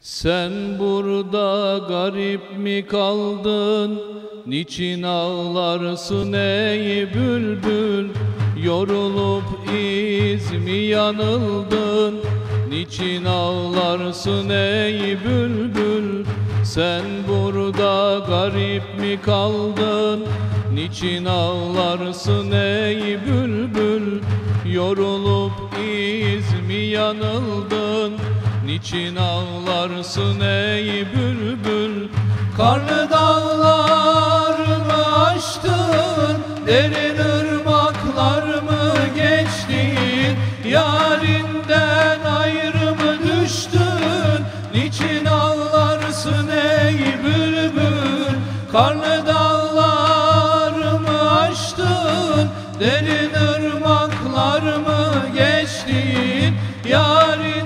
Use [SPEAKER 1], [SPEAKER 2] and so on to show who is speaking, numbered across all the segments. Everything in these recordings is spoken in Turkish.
[SPEAKER 1] Sen burada garip mi kaldın? Niçin ağlarsın ey bülbül? Yorulup iz mi yanıldın? Niçin ağlarsın ey bülbül? Sen burada garip mi kaldın? Niçin ağlarsın ey bülbül? Yorulup iz mi yanıldın? Niçin ağlarsın ey bülbül? Karlı dağlarımı aştın, derin ırmaklar mı geçtin? Yarinden ayrı mı düştün? Niçin ağlarsın ey bülbül? Karlı dağlarımı aştın, derin ırmaklar mı geçtin? Yarinden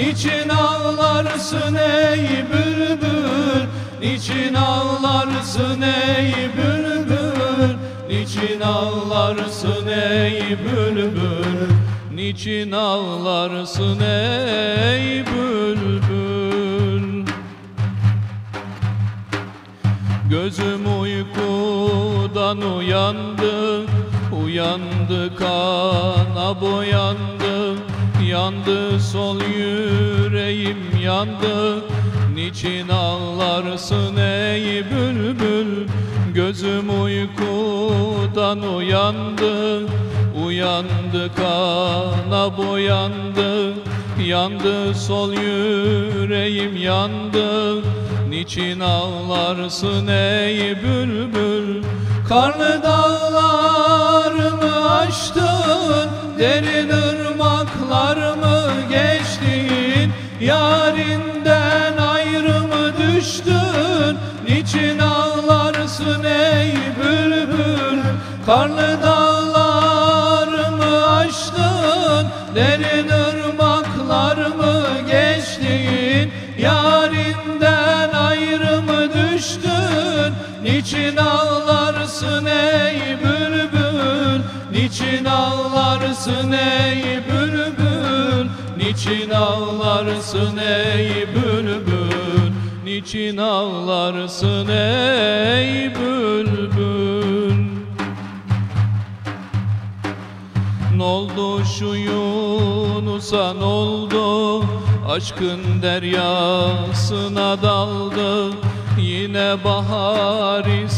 [SPEAKER 1] Niçin ağlarsın ey bülbül? Niçin ağlarsın ey bülbül? Niçin ağlarsın ey bülbül? Niçin ağlarsın ey bülbül? Gözüm uykudan uyandı Uyandı kana boyandı Yandı sol yüreğim yandı. Niçin ağlarsın ey bülbül? Gözüm uykudan uyandı. Uyandı kana boyandı. Yandı sol yüreğim yandı. Niçin ağlarsın ey bülbül? Karlı dağlarımı Yarinden ayrı mı düştün Niçin ağlarsın ey bülbül? Karlı dağlarımı aştın Derin ırmaklar mı geçtin. Yarinden ayrı mı düştün Niçin ağlarsın ey bülbül? Niçin ağlarsın ey Niçin ağlarsın ey bülbül? Niçin ağlarsın ey bülbül? Noldu şu Yunus'a noldu Aşkın deryasına daldı. Yine baharistan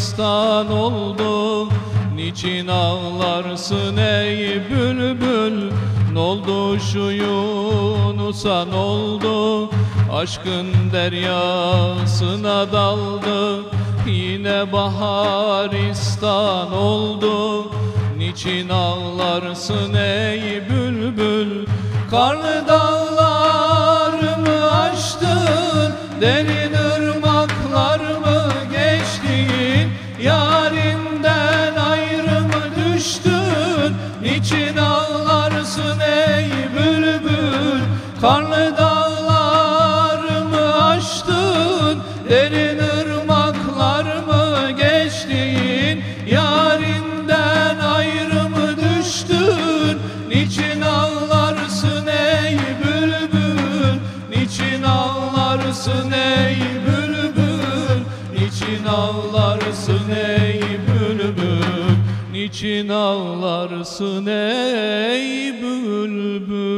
[SPEAKER 1] oldu. Niçin ağlarsın ey bülbül Noldu şu Yunus'a noldu Aşkın deryasına daldı. Yine baharistan oldu. Niçin ağlarsın ey bülbül? Karlı dağlarımı aştın Derin ırmaklar mı geçtin? Yarinden ayrı mı düştün? Niçin ağlarsın ey bülbül. Niçin ağlarsın ey bülbül? Niçin ağlarsın ey bülbül?